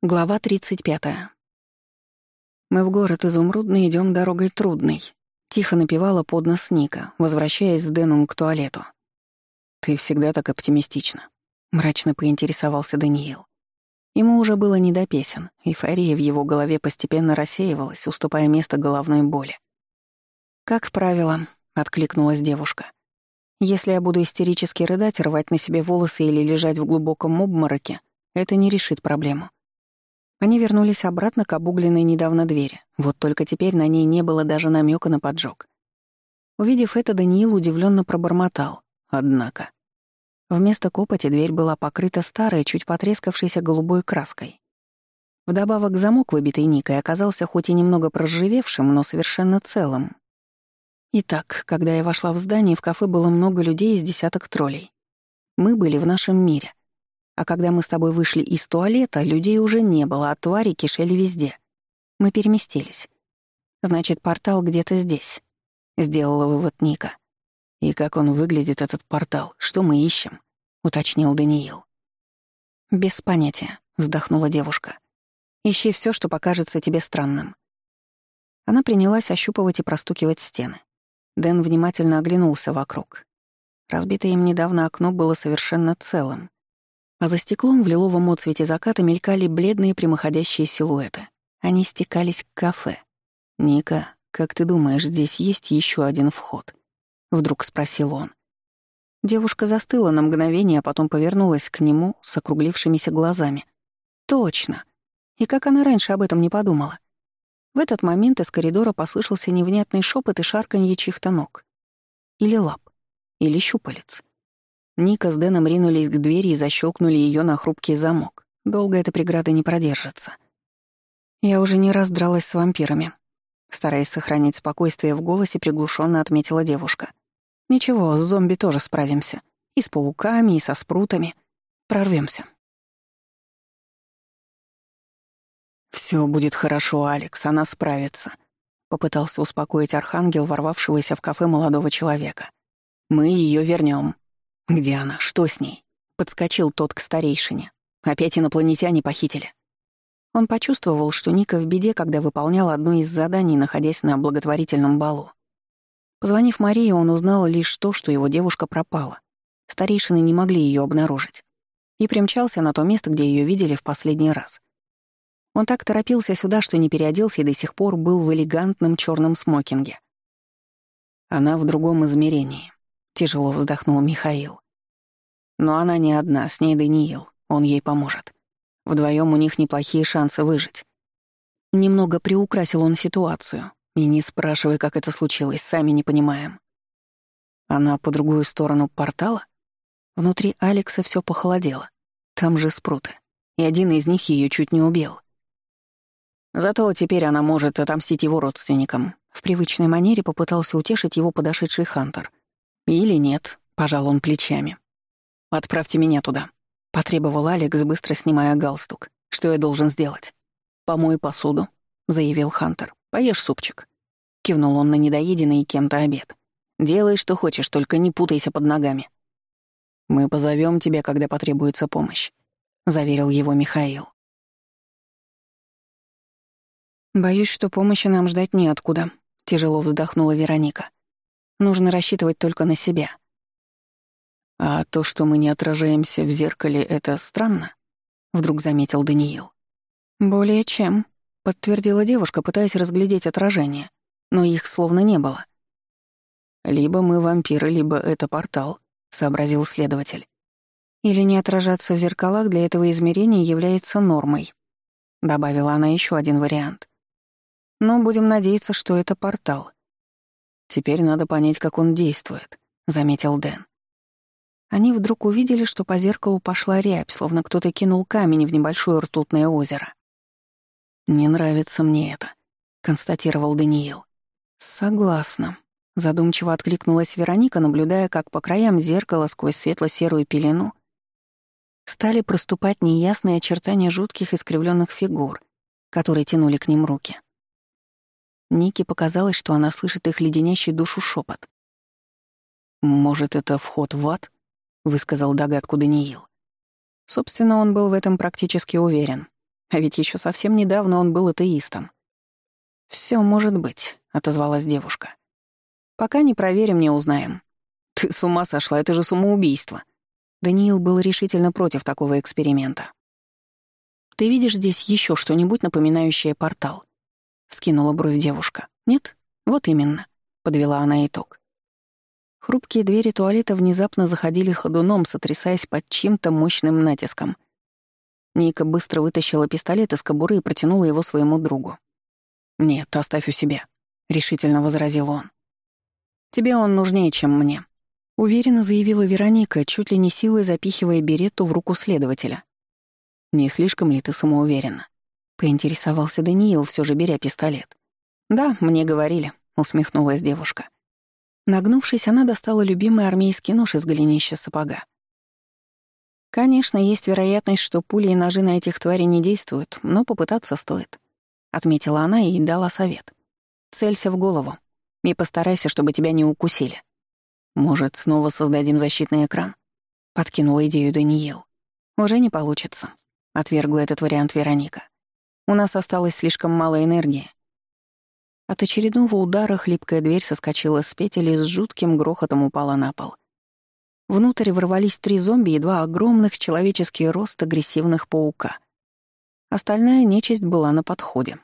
Глава 35. «Мы в город изумрудный идем дорогой трудной», — тихо напевала под нос Ника, возвращаясь с Дэном к туалету. «Ты всегда так оптимистична», — мрачно поинтересовался Даниил. Ему уже было не до песен, эйфория в его голове постепенно рассеивалась, уступая место головной боли. «Как правило», — откликнулась девушка. «Если я буду истерически рыдать, рвать на себе волосы или лежать в глубоком обмороке, это не решит проблему». Они вернулись обратно к обугленной недавно двери. Вот только теперь на ней не было даже намека на поджог. Увидев это, Даниил удивленно пробормотал. Однако. Вместо копоти дверь была покрыта старой, чуть потрескавшейся голубой краской. Вдобавок замок, выбитый Никой, оказался хоть и немного проживевшим, но совершенно целым. Итак, когда я вошла в здание, в кафе было много людей из десяток троллей. Мы были в нашем мире. А когда мы с тобой вышли из туалета, людей уже не было, а твари кишели везде. Мы переместились. Значит, портал где-то здесь. Сделала вывод Ника. И как он выглядит, этот портал? Что мы ищем? Уточнил Даниил. Без понятия, вздохнула девушка. Ищи все, что покажется тебе странным. Она принялась ощупывать и простукивать стены. Дэн внимательно оглянулся вокруг. Разбитое им недавно окно было совершенно целым. А за стеклом в лиловом отцвете заката мелькали бледные прямоходящие силуэты. Они стекались к кафе. «Ника, как ты думаешь, здесь есть еще один вход?» — вдруг спросил он. Девушка застыла на мгновение, а потом повернулась к нему с округлившимися глазами. «Точно!» И как она раньше об этом не подумала? В этот момент из коридора послышался невнятный шепот и шарканье чьих-то ног. Или лап, или щупалец. Ника с Дэном ринулись к двери и защелкнули ее на хрупкий замок. Долго эта преграда не продержится. Я уже не раз дралась с вампирами. Стараясь сохранить спокойствие в голосе, приглушенно отметила девушка. Ничего, с зомби тоже справимся. И с пауками, и со спрутами. Прорвемся. Все будет хорошо, Алекс, она справится. Попытался успокоить архангел, ворвавшегося в кафе молодого человека. Мы ее вернем. «Где она? Что с ней?» — подскочил тот к старейшине. «Опять инопланетяне похитили». Он почувствовал, что Ника в беде, когда выполнял одно из заданий, находясь на благотворительном балу. Позвонив Марии, он узнал лишь то, что его девушка пропала. Старейшины не могли ее обнаружить. И примчался на то место, где ее видели в последний раз. Он так торопился сюда, что не переоделся и до сих пор был в элегантном черном смокинге. Она в другом измерении. Тяжело вздохнул Михаил. Но она не одна, с ней Даниил. Он ей поможет. Вдвоем у них неплохие шансы выжить. Немного приукрасил он ситуацию. И не спрашивай, как это случилось, сами не понимаем. Она по другую сторону портала? Внутри Алекса все похолодело. Там же спруты. И один из них ее чуть не убил. Зато теперь она может отомстить его родственникам. В привычной манере попытался утешить его подошедший Хантер. «Или нет», — пожал он плечами. «Отправьте меня туда», — потребовал Алекс, быстро снимая галстук. «Что я должен сделать?» «Помой посуду», — заявил Хантер. «Поешь супчик». Кивнул он на недоеденный кем-то обед. «Делай, что хочешь, только не путайся под ногами». «Мы позовем тебя, когда потребуется помощь», — заверил его Михаил. «Боюсь, что помощи нам ждать неоткуда», — тяжело вздохнула Вероника. Нужно рассчитывать только на себя. А то, что мы не отражаемся в зеркале, это странно, вдруг заметил Даниил. Более чем, подтвердила девушка, пытаясь разглядеть отражение, но их словно не было. Либо мы вампиры, либо это портал, сообразил следователь. Или не отражаться в зеркалах для этого измерения является нормой, добавила она еще один вариант. Но будем надеяться, что это портал. Теперь надо понять, как он действует», — заметил Дэн. Они вдруг увидели, что по зеркалу пошла рябь, словно кто-то кинул камень в небольшое ртутное озеро. «Не нравится мне это», — констатировал Даниил. «Согласна», — задумчиво откликнулась Вероника, наблюдая, как по краям зеркала сквозь светло-серую пелену стали проступать неясные очертания жутких искривленных фигур, которые тянули к ним руки. Нике показалось, что она слышит их леденящий душу шепот. «Может, это вход в ад?» — высказал догадку Даниил. Собственно, он был в этом практически уверен. А ведь еще совсем недавно он был атеистом. «Все может быть», — отозвалась девушка. «Пока не проверим, не узнаем». «Ты с ума сошла, это же самоубийство!» Даниил был решительно против такого эксперимента. «Ты видишь здесь еще что-нибудь, напоминающее портал?» — вскинула бровь девушка. «Нет? Вот именно», — подвела она итог. Хрупкие двери туалета внезапно заходили ходуном, сотрясаясь под чем-то мощным натиском. Ника быстро вытащила пистолет из кобуры и протянула его своему другу. «Нет, оставь у себя», — решительно возразил он. «Тебе он нужнее, чем мне», — уверенно заявила Вероника, чуть ли не силой запихивая берету в руку следователя. «Не слишком ли ты самоуверена?» Поинтересовался Даниил, все же беря пистолет. «Да, мне говорили», — усмехнулась девушка. Нагнувшись, она достала любимый армейский нож из голенища сапога. «Конечно, есть вероятность, что пули и ножи на этих тварей не действуют, но попытаться стоит», — отметила она и дала совет. «Целься в голову и постарайся, чтобы тебя не укусили». «Может, снова создадим защитный экран?» — подкинула идею Даниил. «Уже не получится», — отвергла этот вариант Вероника. У нас осталось слишком мало энергии. От очередного удара хлипкая дверь соскочила с петель и с жутким грохотом упала на пол. Внутрь ворвались три зомби и два огромных с человеческий рост агрессивных паука. Остальная нечисть была на подходе.